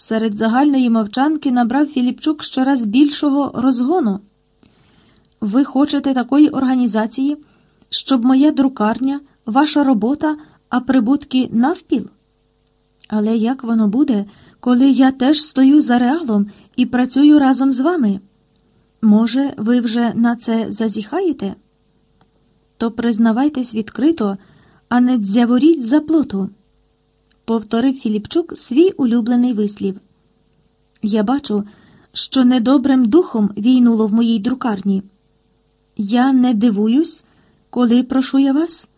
Серед загальної мовчанки набрав Філіпчук щораз більшого розгону. Ви хочете такої організації, щоб моя друкарня, ваша робота, а прибутки навпіл? Але як воно буде, коли я теж стою за реалом і працюю разом з вами? Може, ви вже на це зазіхаєте? То признавайтесь відкрито, а не дзяворіть за плоту, повторив Філіпчук свій улюблений вислів. Я бачу, що недобрим духом війнуло в моїй друкарні. Я не дивуюсь, коли прошу я вас.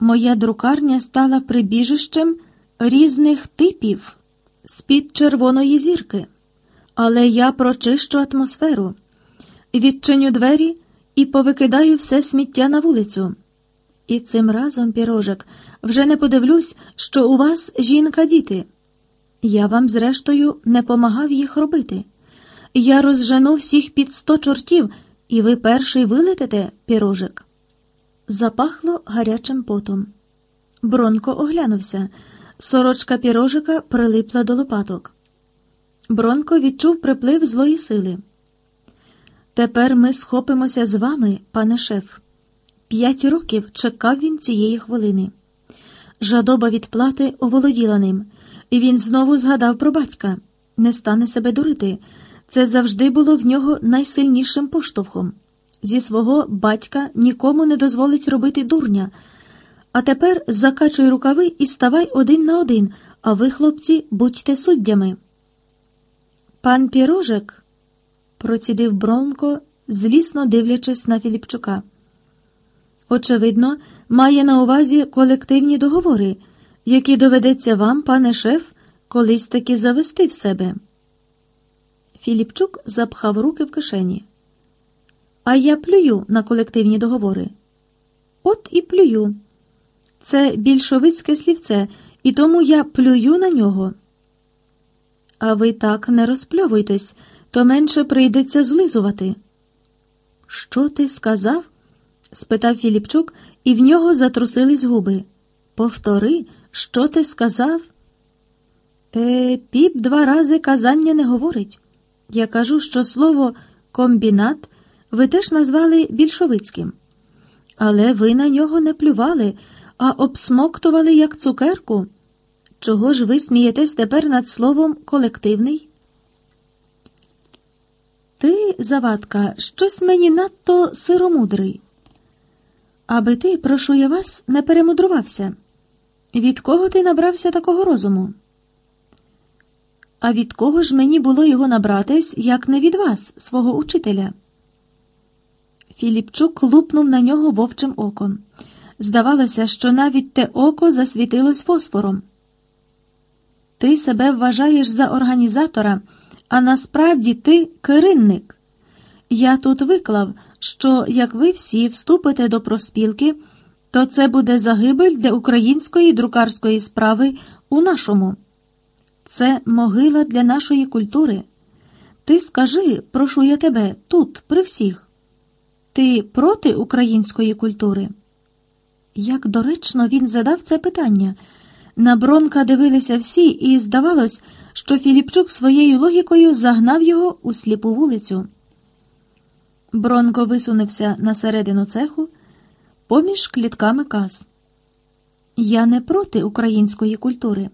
Моя друкарня стала прибіжищем різних типів з-під червоної зірки, але я прочищу атмосферу, відчиню двері і повикидаю все сміття на вулицю. І цим разом, пірожик, вже не подивлюсь, що у вас жінка діти. Я вам, зрештою, не помагав їх робити. Я розжену всіх під сто чортів, і ви перший вилетите, пірожик. Запахло гарячим потом. Бронко оглянувся. Сорочка пірожика прилипла до лопаток. Бронко відчув приплив злої сили. Тепер ми схопимося з вами, пане шеф. П'ять років чекав він цієї хвилини. Жадоба відплати оволоділа ним, і він знову згадав про батька не стане себе дурити. Це завжди було в нього найсильнішим поштовхом. Зі свого батька нікому не дозволить робити дурня. А тепер закачуй рукави і ставай один на один, а ви, хлопці, будьте суддями. Пан Пірожек, процідив Бронко, злісно дивлячись на Філіпчука. Очевидно, має на увазі колективні договори, які доведеться вам, пане шеф, колись таки завести в себе. Філіпчук запхав руки в кишені. А я плюю на колективні договори. От і плюю. Це більшовицьке слівце, і тому я плюю на нього. А ви так не розпльовуйтесь, то менше прийдеться злизувати. Що ти сказав? Спитав Філіпчук, і в нього затрусились губи. Повтори, що ти сказав? Е, піп два рази казання не говорить. Я кажу, що слово комбінат ви теж назвали більшовицьким. Але ви на нього не плювали, а обсмоктували як цукерку. Чого ж ви смієтесь тепер над словом колективний? Ти, Завадка, щось мені надто сиромудрий. Аби ти, прошу я вас, не перемудрувався. Від кого ти набрався такого розуму? А від кого ж мені було його набратись, як не від вас, свого учителя? Філіпчук лупнув на нього вовчим оком. Здавалося, що навіть те око засвітилось фосфором. Ти себе вважаєш за організатора, а насправді ти керинник. Я тут виклав, що як ви всі вступите до проспілки, то це буде загибель для української друкарської справи у нашому. Це могила для нашої культури. Ти скажи, прошу я тебе, тут, при всіх. Ти проти української культури? Як доречно він задав це питання. На Бронка дивилися всі, і здавалось, що Філіпчук своєю логікою загнав його у сліпу вулицю. Бронко висунувся на середину цеху поміж клітками каз. Я не проти української культури,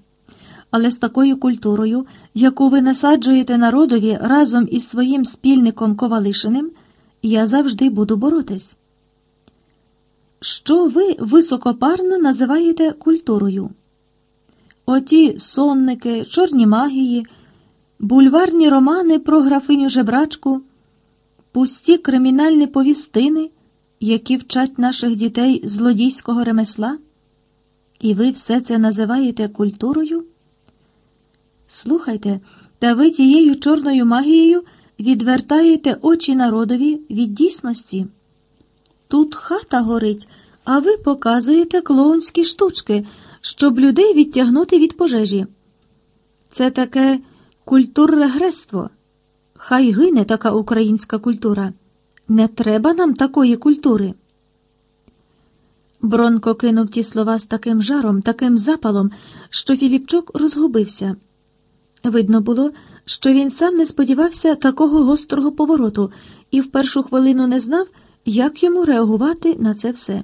але з такою культурою, яку ви насаджуєте народові разом із своїм спільником Ковалишиним, я завжди буду боротись. Що ви високопарно називаєте культурою? Оті сонники, чорні магії, бульварні романи про графиню жебрачку, пусті кримінальні повістини, які вчать наших дітей злодійського ремесла? І ви все це називаєте культурою? Слухайте, та ви тією чорною магією відвертаєте очі народові від дійсності. Тут хата горить, а ви показуєте клоунські штучки, щоб людей відтягнути від пожежі. Це таке культуррегресство. Хай гине така українська культура. Не треба нам такої культури. Бронко кинув ті слова з таким жаром, таким запалом, що Філіпчук розгубився. Видно було, що він сам не сподівався такого гострого повороту і в першу хвилину не знав, як йому реагувати на це все.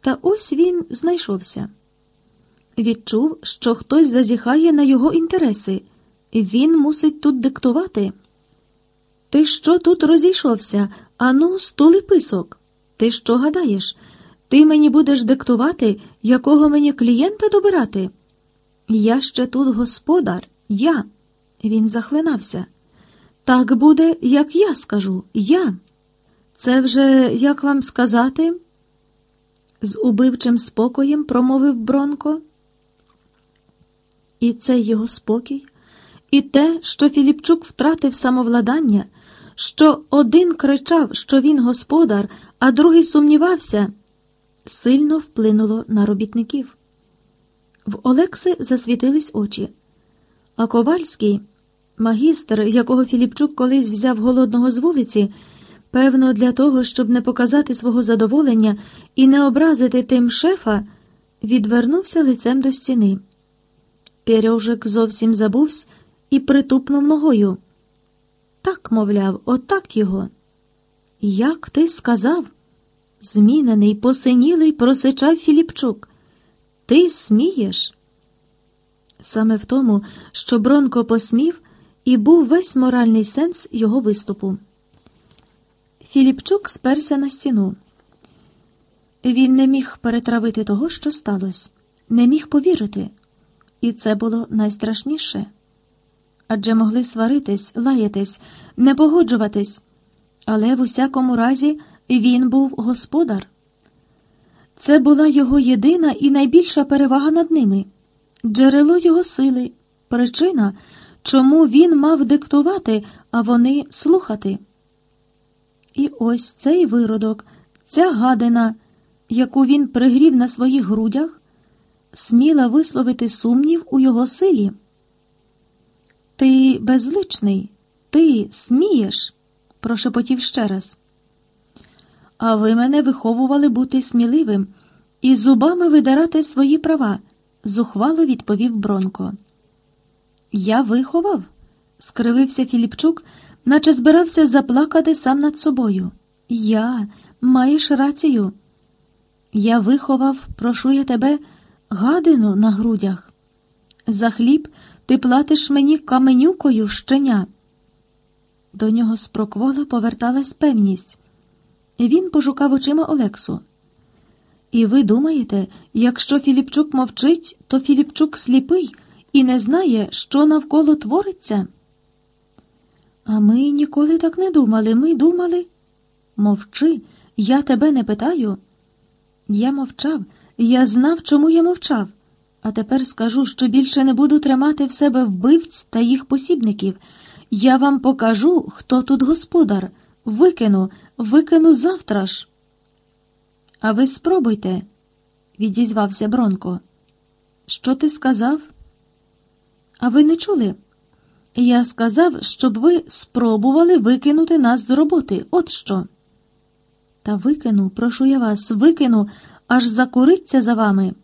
Та ось він знайшовся. Відчув, що хтось зазіхає на його інтереси, він мусить тут диктувати. Ти що тут розійшовся? Ану, стули писок. Ти що гадаєш? Ти мені будеш диктувати, якого мені клієнта добирати? Я ще тут господар, я. Він захлинався. Так буде, як я скажу, я. Це вже як вам сказати? З убивчим спокоєм промовив Бронко. І цей його спокій, і те, що Філіпчук втратив самовладання, що один кричав, що він господар, а другий сумнівався, сильно вплинуло на робітників. В Олекси засвітились очі, а Ковальський, магістр, якого Філіпчук колись взяв голодного з вулиці, певно, для того, щоб не показати свого задоволення і не образити тим шефа, відвернувся лицем до стіни. Пірьожик зовсім забувся і притупнув ногою. Так, мовляв, отак його. Як ти сказав? Змінений, посинілий, просичав Філіпчук. Ти смієш? Саме в тому, що Бронко посмів, і був весь моральний сенс його виступу. Філіпчук сперся на стіну. Він не міг перетравити того, що сталося, не міг повірити, і це було найстрашніше. Адже могли сваритись, лаятись, не погоджуватись, але в усякому разі він був господар. Це була його єдина і найбільша перевага над ними, джерело його сили, причина, чому він мав диктувати, а вони слухати. І ось цей виродок, ця гадина, яку він пригрів на своїх грудях, сміла висловити сумнів у його силі. Ти безличний, ти смієш, прошепотів ще раз. А ви мене виховували бути сміливим і зубами видирати свої права, зухвало відповів Бронко. Я виховав, скривився Філіпчук, наче збирався заплакати сам над собою. Я, маєш рацію. Я виховав, прошу я тебе, гадину на грудях. За хліб ти платиш мені каменюкою щеня. До нього з проквола поверталась певність. Він пошукав очима Олексу. І ви думаєте, якщо Філіпчук мовчить, то Філіпчук сліпий і не знає, що навколо твориться? А ми ніколи так не думали. Ми думали. Мовчи, я тебе не питаю. Я мовчав, я знав, чому я мовчав. А тепер скажу, що більше не буду тримати в себе вбивць та їх посібників. Я вам покажу, хто тут господар. Викину, викину завтра ж. А ви спробуйте, відізвався Бронко. Що ти сказав? А ви не чули? Я сказав, щоб ви спробували викинути нас з роботи. От що. Та викину, прошу я вас, викину, аж закуриться за вами.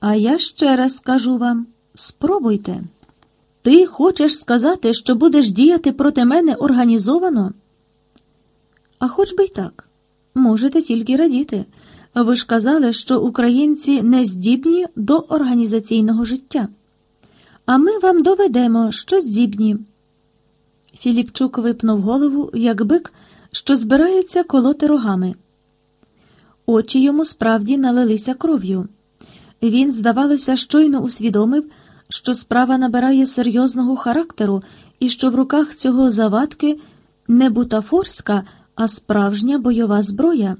А я ще раз скажу вам спробуйте. Ти хочеш сказати, що будеш діяти проти мене організовано? А хоч би й так, можете тільки радіти. Ви ж казали, що українці не здібні до організаційного життя. А ми вам доведемо, що здібні. Філіпчук випнув голову, як бик, що збирається колоти рогами. Очі йому справді налилися кров'ю. Він, здавалося, щойно усвідомив, що справа набирає серйозного характеру і що в руках цього завадки не бутафорська, а справжня бойова зброя.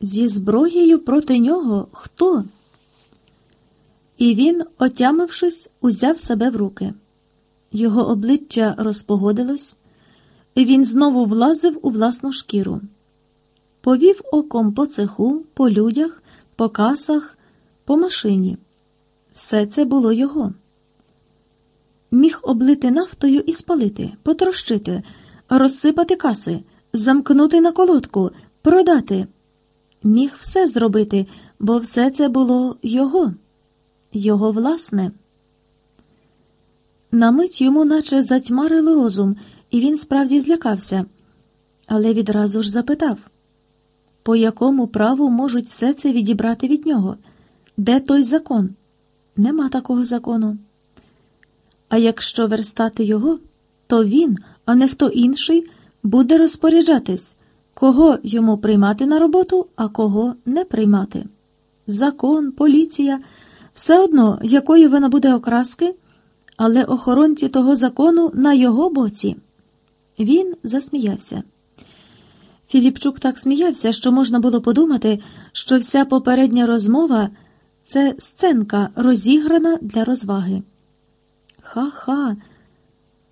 Зі зброєю проти нього хто? І він, отямившись, узяв себе в руки. Його обличчя розпогодилось, і він знову влазив у власну шкіру. Повів оком по цеху, по людях, по касах, по машині. Все це було його. Міг облити нафтою і спалити, потрощити, розсипати каси, замкнути на колодку, продати. Міг все зробити, бо все це було його, його власне. На мить йому наче затьмарило розум, і він справді злякався, але відразу ж запитав по якому праву можуть все це відібрати від нього? Де той закон? Нема такого закону. А якщо верстати його, то він, а не хто інший, буде розпоряджатись, кого йому приймати на роботу, а кого не приймати. Закон, поліція, все одно, якої вона буде окраски, але охоронці того закону на його боці. Він засміявся. Філіпчук так сміявся, що можна було подумати, що вся попередня розмова це сценка, розіграна для розваги. Ха-ха,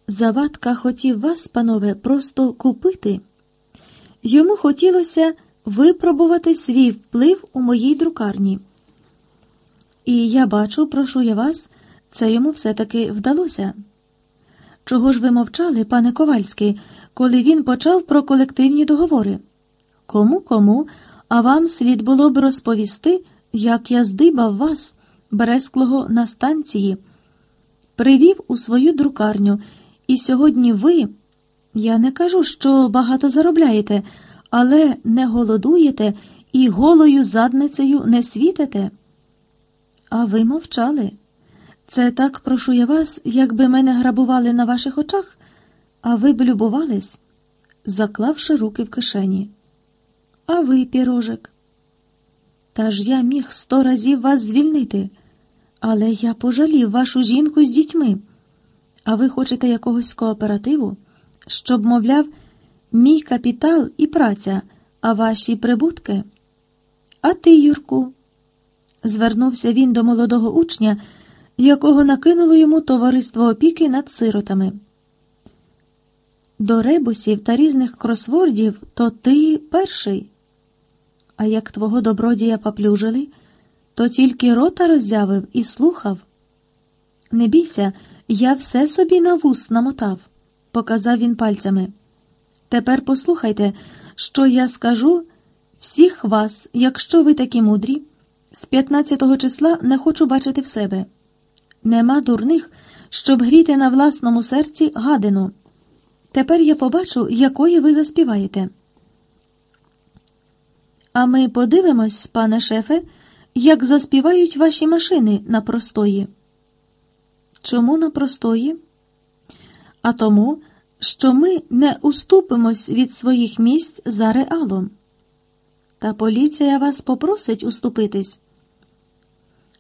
Завадка хотів вас, панове, просто купити. Йому хотілося випробувати свій вплив у моїй друкарні. І я бачу, прошу я вас, це йому все-таки вдалося. Чого ж ви мовчали, пане Ковальський, коли він почав про колективні договори? Кому кому, а вам слід було б розповісти, як я здибав вас, Бересклого, на станції, привів у свою друкарню, і сьогодні ви, я не кажу, що багато заробляєте, але не голодуєте і голою задницею не світите. А ви мовчали. Це так прошу я вас, якби мене грабували на ваших очах, а ви б любувались, заклавши руки в кишені. А ви, пірожик. Та ж я міг сто разів вас звільнити, але я пожалів вашу жінку з дітьми. А ви хочете якогось кооперативу, щоб, мовляв, мій капітал і праця, а ваші прибутки? А ти, Юрку? Звернувся він до молодого учня якого накинуло йому товариство опіки над сиротами. До ребусів та різних кросвордів то ти перший. А як твого добродія поплюжили, то тільки рота роззявив і слухав. Не бійся, я все собі на вус намотав, показав він пальцями. Тепер послухайте, що я скажу всіх вас, якщо ви такі мудрі, з 15-го числа не хочу бачити в себе. Нема дурних, щоб гріти на власному серці гадину. Тепер я побачу, якої ви заспіваєте. А ми подивимось, пане шефе, як заспівають ваші машини на простої. Чому на простої? А тому, що ми не уступимось від своїх місць за реалом. Та поліція вас попросить уступитись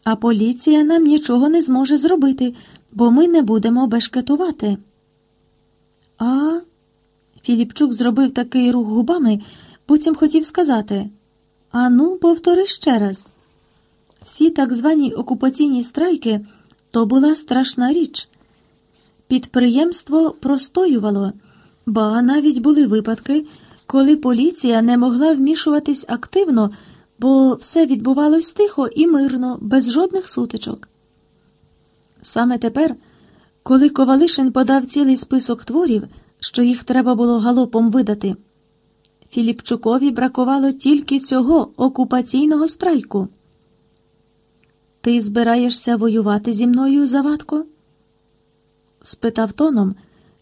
а поліція нам нічого не зможе зробити, бо ми не будемо бешкетувати. А. Філіпчук зробив такий рух губами, потім хотів сказати Ану, повтори ще раз. Всі так звані окупаційні страйки то була страшна річ. Підприємство простоювало, ба навіть були випадки, коли поліція не могла вмішуватись активно бо все відбувалось тихо і мирно, без жодних сутичок. Саме тепер, коли Ковалишин подав цілий список творів, що їх треба було галопом видати, Філіпчукові бракувало тільки цього окупаційного страйку. Ти збираєшся воювати зі мною, Завадко? спитав тоном,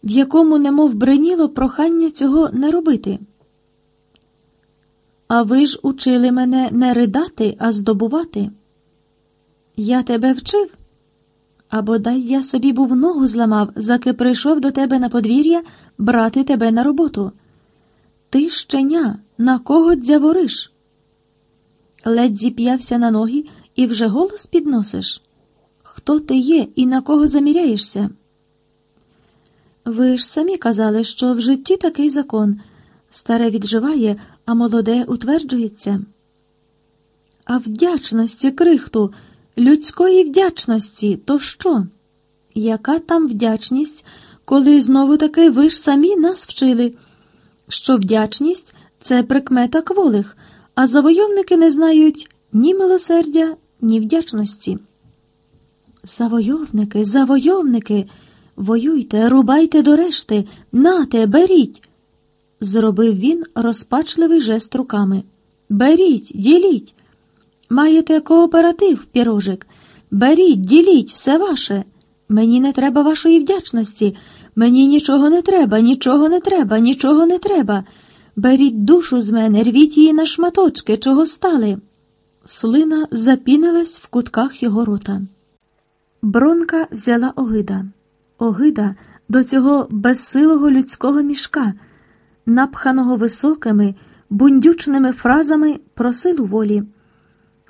в якому немов бриніло прохання цього не робити. А ви ж учили мене не ридати, а здобувати. Я тебе вчив? А бодай я собі був ногу зламав, заки прийшов до тебе на подвір'я брати тебе на роботу. Ти щеня, на кого дзявориш? Ледь зіп'явся на ноги і вже голос підносиш. Хто ти є і на кого заміряєшся? Ви ж самі казали, що в житті такий закон. Старе відживає, а молоде утверджується. А вдячності, крихту, людської вдячності, то що? Яка там вдячність, коли знову таки ви ж самі нас вчили, що вдячність це прикмета кволих, а завойовники не знають ні милосердя, ні вдячності. Завойовники, завойовники, воюйте, рубайте до решти, нате, беріть зробив він розпачливий жест руками. Беріть, діліть. Маєте кооператив, пірожик. Беріть, діліть, все ваше. Мені не треба вашої вдячності. Мені нічого не треба, нічого не треба, нічого не треба. Беріть душу з мене, рвіть її на шматочки, чого стали. Слина запінилась в кутках його рота. Бронка взяла огида. Огида до цього безсилого людського мішка, напханого високими, бундючними фразами про силу волі,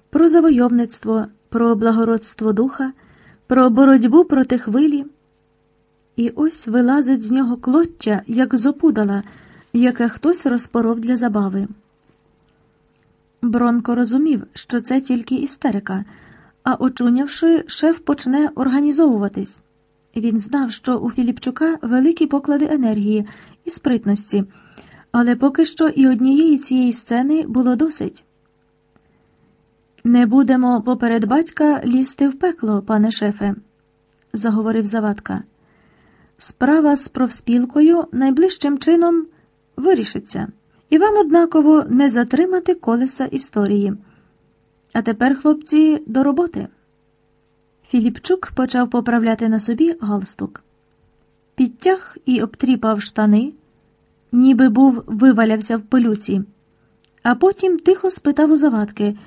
про завойовництво, про благородство духа, про боротьбу проти хвилі. І ось вилазить з нього клоччя, як зопудала, яке хтось розпоров для забави. Бронко розумів, що це тільки істерика, а очунявши, шеф почне організовуватись. Він знав, що у Філіпчука великі поклади енергії і спритності, але поки що і однієї цієї сцени було досить. Не будемо поперед батька лізти в пекло, пане шефе, заговорив Завадка. Справа з профспілкою найближчим чином вирішиться, і вам однаково не затримати колеса історії. А тепер, хлопці, до роботи. Філіпчук почав поправляти на собі галстук. Підтяг і обтріпав штани, ніби був вивалявся в пилюці, а потім тихо спитав у завадки,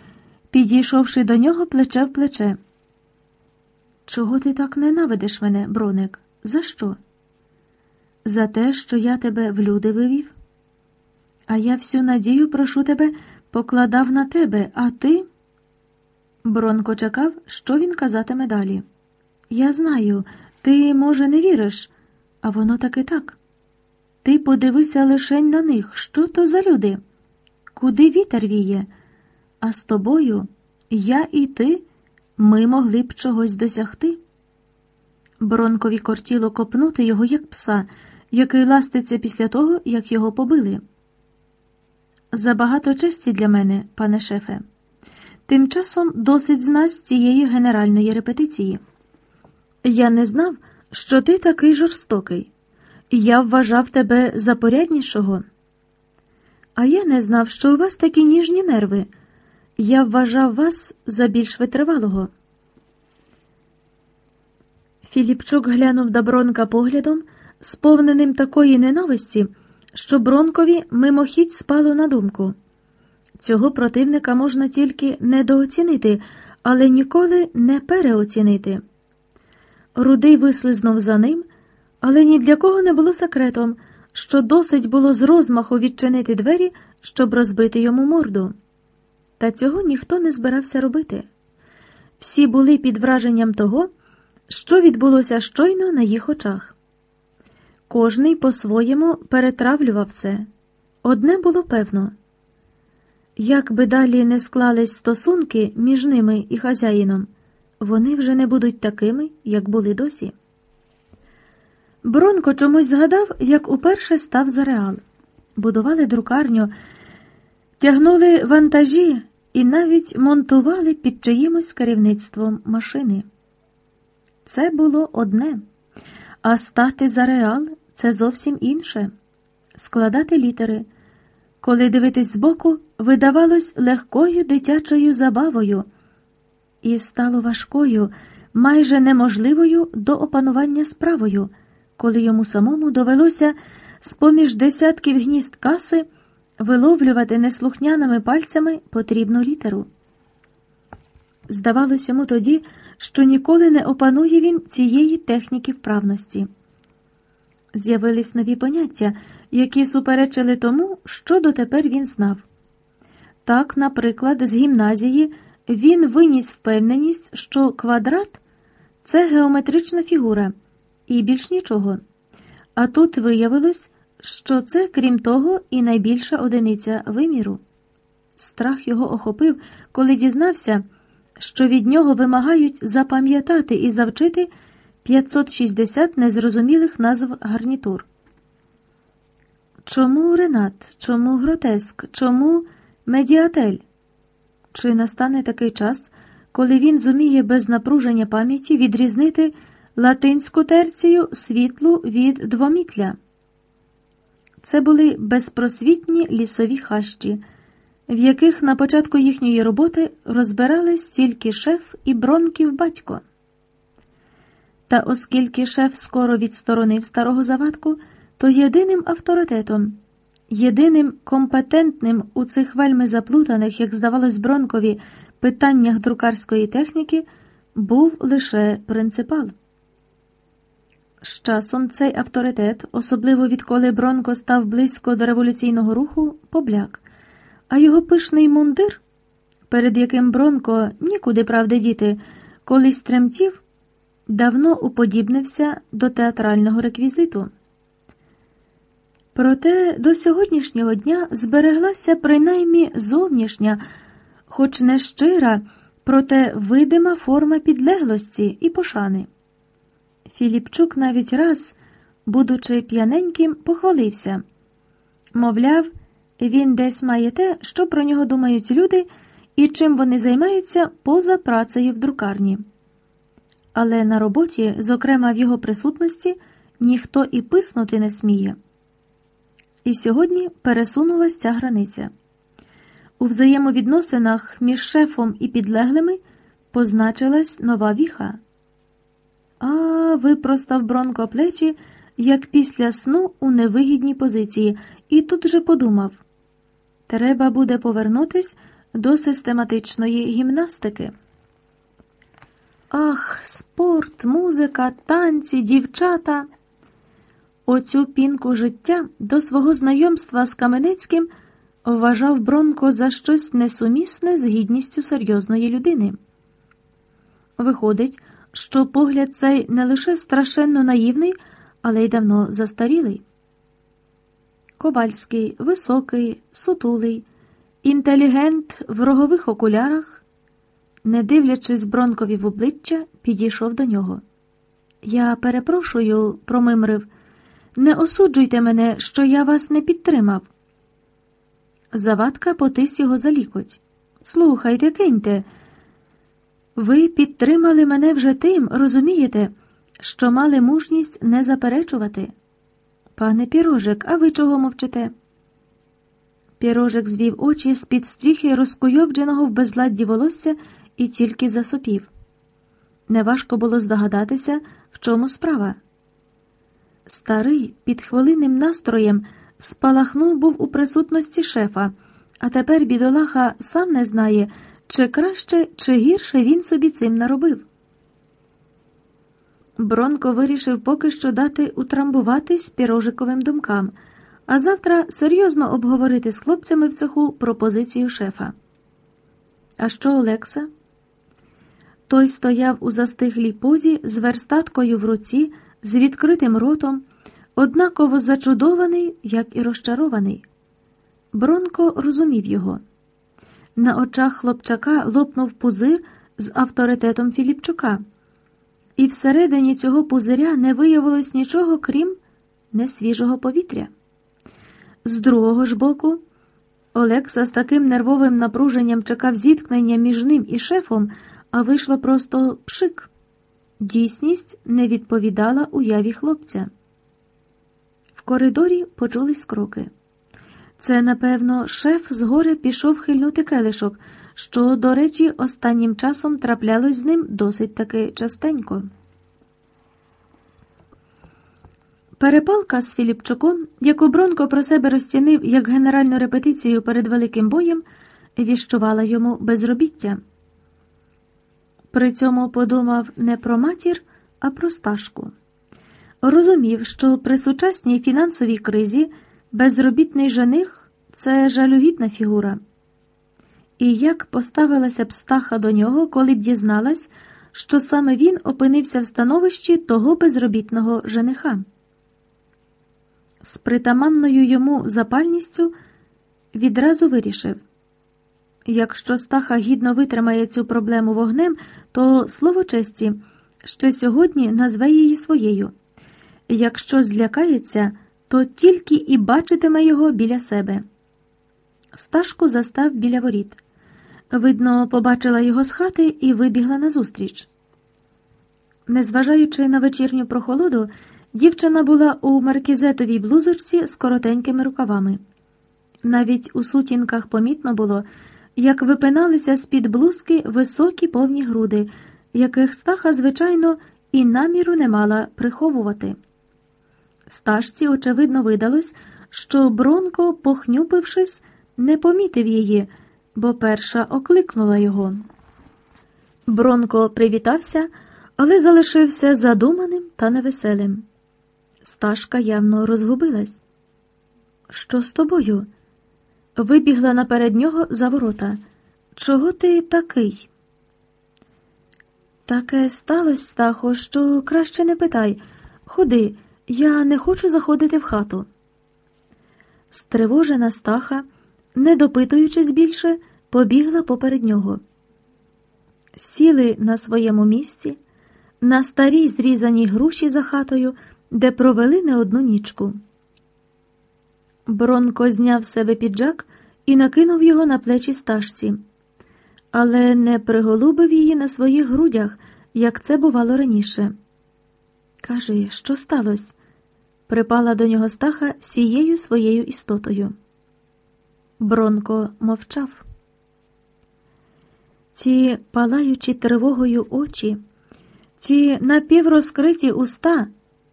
підійшовши до нього плече в плече. Чого ти так ненавидиш мене, броник? За що? За те, що я тебе в люди вивів? А я всю надію, прошу тебе, покладав на тебе, а ти. Бронко чекав, що він казатиме далі. Я знаю, ти, може, не віриш, а воно таки так. Ти подивися лишень на них, що то за люди, куди вітер віє, а з тобою я і ти ми могли б чогось досягти. Бронкові кортіло копнути його, як пса, який ластиться після того, як його побили. Забагато честі для мене, пане шефе. Тим часом досить з нас цієї генеральної репетиції. Я не знав, що ти такий жорстокий. Я вважав тебе за поряднішого. А я не знав, що у вас такі ніжні нерви. Я вважав вас за більш витривалого. Філіпчук глянув до Бронка поглядом, сповненим такої ненависті, що Бронкові мимохідь спало на думку. Цього противника можна тільки недооцінити, але ніколи не переоцінити. Рудий вислизнув за ним, але ні для кого не було секретом, що досить було з розмаху відчинити двері, щоб розбити йому морду. Та цього ніхто не збирався робити. Всі були під враженням того, що відбулося щойно на їх очах. Кожний по-своєму перетравлював це. Одне було певно. Як би далі не склались стосунки між ними і хазяїном, вони вже не будуть такими, як були досі. Бронко чомусь згадав, як уперше став за реал. Будували друкарню, тягнули вантажі і навіть монтували під чиїмось керівництвом машини. Це було одне, а стати за реал це зовсім інше складати літери. Коли дивитись збоку, видавалось легкою дитячою забавою, і стало важкою, майже неможливою до опанування справою, коли йому самому довелося з поміж десятків гнізд каси виловлювати неслухняними пальцями потрібну літеру. Здавалось йому тоді, що ніколи не опанує він цієї техніки вправності. З'явились нові поняття, які суперечили тому, що дотепер він знав. Так, наприклад, з гімназії він виніс впевненість, що квадрат це геометрична фігура і більш нічого. А тут виявилось, що це, крім того, і найбільша одиниця виміру. Страх його охопив, коли дізнався, що від нього вимагають запам'ятати і завчити 560 незрозумілих назв гарнітур. Чому Ренат? Чому гротеск? Чому медіатель? Чи настане такий час, коли він зуміє без напруження пам'яті відрізнити латинську терцію світлу від двомітля? Це були безпросвітні лісові хащі, в яких на початку їхньої роботи розбирались тільки шеф і бронків батько. Та оскільки шеф скоро відсторонив старого завадку, то єдиним авторитетом, єдиним компетентним у цих вельми заплутаних, як здавалось, Бронкові, питаннях друкарської техніки був лише принципал. З часом цей авторитет, особливо відколи Бронко став близько до революційного руху, побляк, а його пишний мундир, перед яким Бронко нікуди правди діти, колись тремтів, давно уподібнився до театрального реквізиту. Проте до сьогоднішнього дня збереглася принаймні зовнішня, хоч не щира, проте видима форма підлеглості і пошани. Філіпчук навіть раз, будучи п'яненьким, похвалився мовляв, він десь має те, що про нього думають люди і чим вони займаються поза працею в друкарні. Але на роботі, зокрема в його присутності, ніхто і писнути не сміє. І сьогодні пересунулася ця границя. У взаємовідносинах між шефом і підлеглими позначилась нова віха. А випростав Бронко плечі, як після сну у невигідній позиції, і тут же подумав треба буде повернутись до систематичної гімнастики. Ах, спорт, музика, танці, дівчата. Оцю пінку життя до свого знайомства з Каменецьким вважав Бронко за щось несумісне з гідністю серйозної людини. Виходить, що погляд цей не лише страшенно наївний, але й давно застарілий. Ковальський, високий, сутулий, інтелігент в рогових окулярах, не дивлячись Бронкові в обличчя, підійшов до нього. Я перепрошую, промимрив, не осуджуйте мене, що я вас не підтримав. Завадка потис його за лікоть. Слухайте, киньте. Ви підтримали мене вже тим, розумієте, що мали мужність не заперечувати. Пане Пірожик, а ви чого мовчите? Пірожик звів очі з під стріхи розкуйовдженого в безладді волосся і тільки засопів. Неважко було здогадатися, в чому справа. Старий під хвилинним настроєм спалахнув був у присутності шефа, а тепер бідолаха сам не знає, чи краще, чи гірше він собі цим наробив. Бронко вирішив поки що дати утрамбуватись пірожиковим думкам, а завтра серйозно обговорити з хлопцями в цеху пропозицію шефа. А що Олекса? Той стояв у застиглій позі з верстаткою в руці, з відкритим ротом, однаково зачудований, як і розчарований. Бронко розумів його. На очах хлопчака лопнув пузир з авторитетом Філіпчука, і всередині цього пузиря не виявилось нічого, крім несвіжого повітря. З другого ж боку, Олекса з таким нервовим напруженням чекав зіткнення між ним і шефом, а вийшло просто пшик. Дійсність не відповідала уяві хлопця. В коридорі почулись кроки. Це, напевно, шеф згоря пішов хильнути келишок, що, до речі, останнім часом траплялось з ним досить таки частенько. Перепалка з Філіпчуком, яку Бронко про себе розцінив як генеральну репетицію перед великим боєм, віщувала йому безробіття. При цьому подумав не про матір, а про стажку. Розумів, що при сучасній фінансовій кризі безробітний жених це жалюгідна фігура. І як поставилася б стаха до нього, коли б дізналась, що саме він опинився в становищі того безробітного жениха. З притаманною йому запальністю відразу вирішив якщо стаха гідно витримає цю проблему вогнем, то слово честі ще сьогодні назве її своєю. Якщо злякається, то тільки і бачитиме його біля себе. Сташку застав біля воріт. Видно, побачила його з хати і вибігла назустріч. Незважаючи на вечірню прохолоду, дівчина була у маркізетовій блузочці з коротенькими рукавами. Навіть у сутінках помітно було, як випиналися з під блузки високі повні груди, яких стаха, звичайно, і наміру не мала приховувати. Сташці, очевидно, видалось, що Бронко, похнюпившись, не помітив її, бо перша окликнула його. Бронко привітався, але залишився задуманим та невеселим. Сташка явно розгубилась. Що з тобою? Вибігла наперед нього за ворота. Чого ти такий? Таке сталося, Стахо, що краще не питай. Ходи, я не хочу заходити в хату. Стривожена стаха, не допитуючись більше, побігла поперед нього. Сіли на своєму місці, на старій зрізаній груші за хатою, де провели не одну нічку. Бронко зняв себе піджак і накинув його на плечі стажці, але не приголубив її на своїх грудях, як це бувало раніше. Кажи, що сталося? Припала до нього стаха всією своєю істотою. Бронко мовчав. Ті палаючі тривогою очі, ті напіврозкриті уста,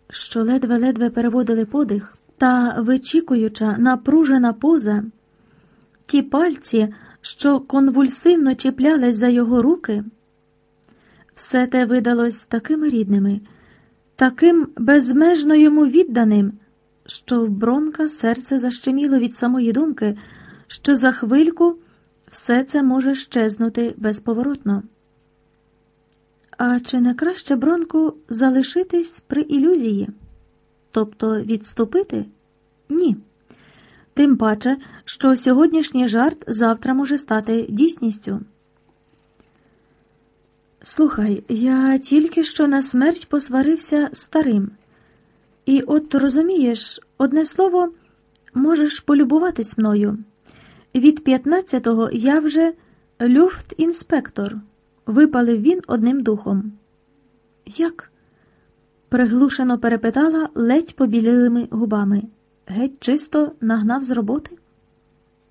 що ледве-ледве переводили подих, та вичікуюча напружена поза, ті пальці, що конвульсивно чіплялись за його руки, все те видалось такими рідними, таким безмежно йому відданим, що в Бронка серце защеміло від самої думки, що за хвильку все це може щезнути безповоротно. А чи не краще Бронку залишитись при ілюзії? Тобто відступити? Ні. Тим паче, що сьогоднішній жарт завтра може стати дійсністю. Слухай, я тільки що на смерть посварився старим. І от розумієш, одне слово, можеш полюбуватись мною. Від 15-го я вже люфт-інспектор, випалив він одним духом. Як? приглушено перепитала ледь побілілими губами. Геть чисто нагнав з роботи.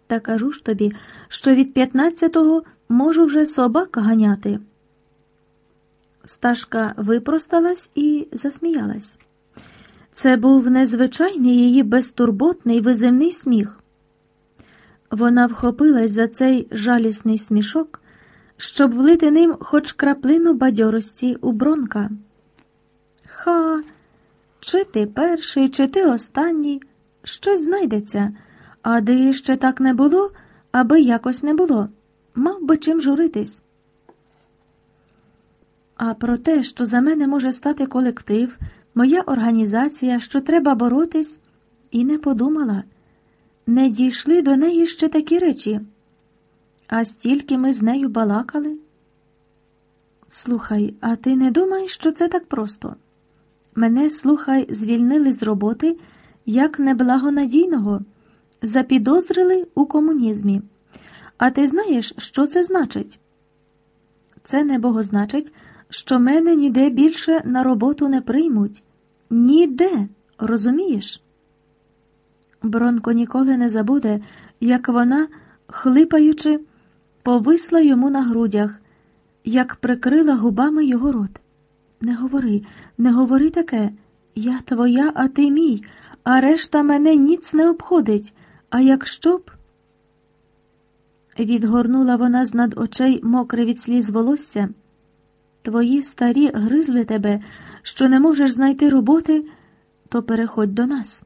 Та кажу ж тобі, що від 15-го можу вже собака ганяти. Сташка випросталась і засміялась. Це був незвичайний її безтурботний виземний сміх. Вона вхопилась за цей жалісний смішок, щоб влити ним хоч краплину бадьорості у бронка. Ха, чи ти перший, чи ти останній, щось знайдеться, а де ще так не було, аби якось не було. Мав би чим журитись. А про те, що за мене може стати колектив, моя організація, що треба боротись, і не подумала. Не дійшли до неї ще такі речі. А стільки ми з нею балакали. Слухай, а ти не думаєш, що це так просто? Мене, слухай, звільнили з роботи як неблагонадійного, запідозрили у комунізмі. А ти знаєш, що це значить? Це небого значить, що мене ніде більше на роботу не приймуть. Ніде, розумієш? Бронко ніколи не забуде, як вона, хлипаючи, повисла йому на грудях, як прикрила губами його рот. Не говори, не говори таке. Я твоя, а ти мій, а решта мене ніц не обходить. А якщо б. Відгорнула вона з над очей мокре від сліз волосся. Твої старі гризли тебе, що не можеш знайти роботи, то переходь до нас.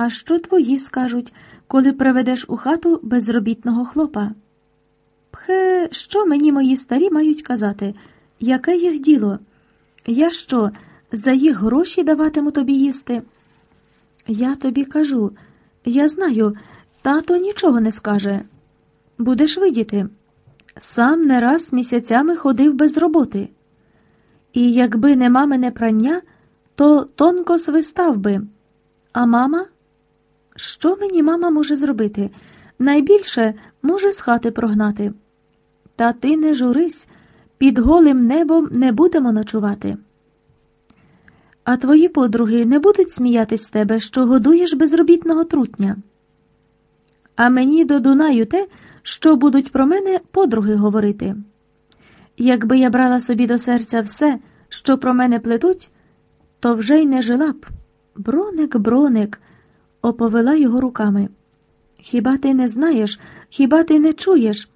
А що твої скажуть, коли приведеш у хату безробітного хлопа? Пхе, що мені мої старі мають казати? Яке їх діло? Я що, за їх гроші даватиму тобі їсти? Я тобі кажу, я знаю, тато нічого не скаже. Будеш видіти. Сам не раз місяцями ходив без роботи. І якби не мамине прання, то тонко свистав би. А мама? Що мені мама може зробити? Найбільше може з хати прогнати. Та ти не журись, під голим небом не будемо ночувати. А твої подруги не будуть сміятись з тебе, що годуєш безробітного трутня. А мені до Дунаю те, що будуть про мене подруги говорити. Якби я брала собі до серця все, що про мене плетуть, то вже й не жила б. Броник, броник, оповела його руками. Хіба ти не знаєш, хіба ти не чуєш,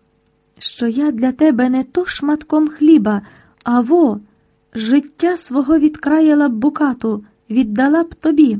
що я для тебе не то шматком хліба, а во, життя свого відкраяла б букату, віддала б тобі.